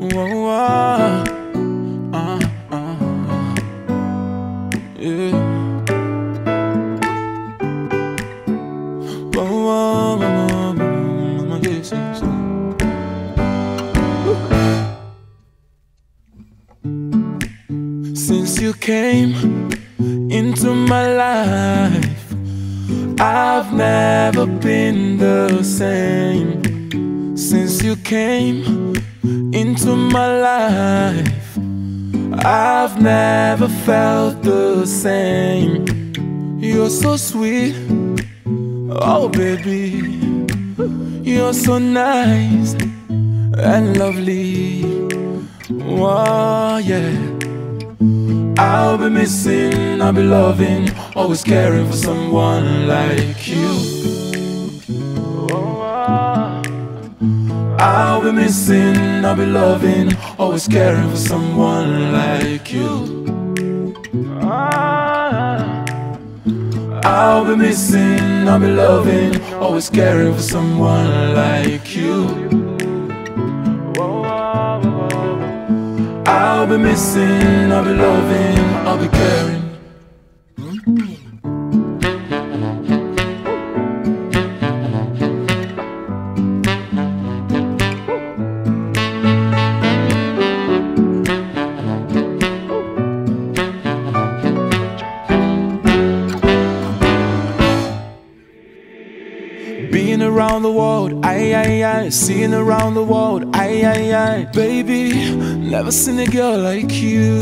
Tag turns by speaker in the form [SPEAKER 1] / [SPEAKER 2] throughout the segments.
[SPEAKER 1] Whoa, whoa. Since you came into my life, I've never been the same. Since you came into my life, I've never felt the same. You're so sweet, oh baby. You're so nice and lovely. Oh, yeah. I'll be missing, I'll be loving, always caring for someone like you. I'll be missing, I'll be loving, always caring for someone like you. I'll be missing, I'll be loving, always caring for someone like you. I'll be missing, I'll be loving, I'll be caring. Being around the world, aye, aye, aye. Seeing around the world, aye, aye, aye. Baby, never seen a girl like you.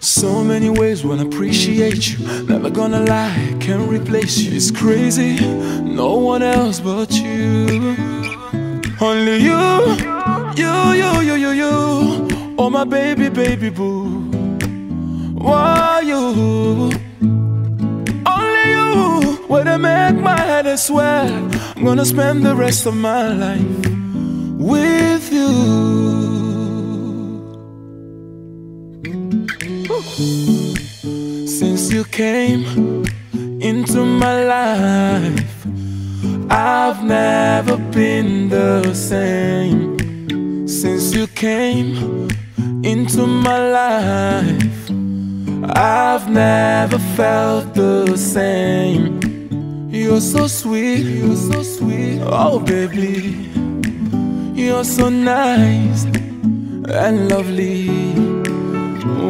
[SPEAKER 1] So many ways wanna appreciate you. Never gonna lie, can't replace you. It's crazy, no one else but you. Only you, you, you, you, you, you. Oh, my baby, baby boo. Why you? Head I swear I'm gonna spend the rest of my life with you Since you came into my life I've never been the same Since you came into my life I've never felt the same. You're so sweet, you're so sweet. Oh, baby, you're so nice and lovely.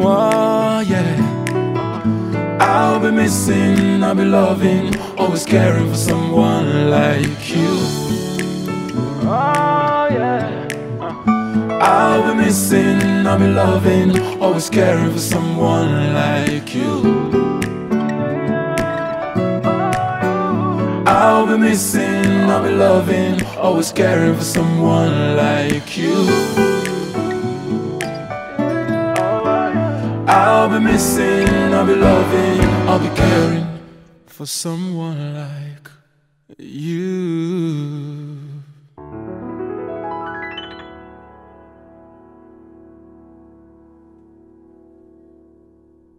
[SPEAKER 1] Oh, yeah. I'll be missing, I'll be loving, always caring for someone like you. Oh, yeah. I'll be missing, I'll be loving, always caring for someone like you. I'll be missing, I'll be loving, always caring for someone like you. I'll be missing, I'll be loving, I'll be caring for someone like you.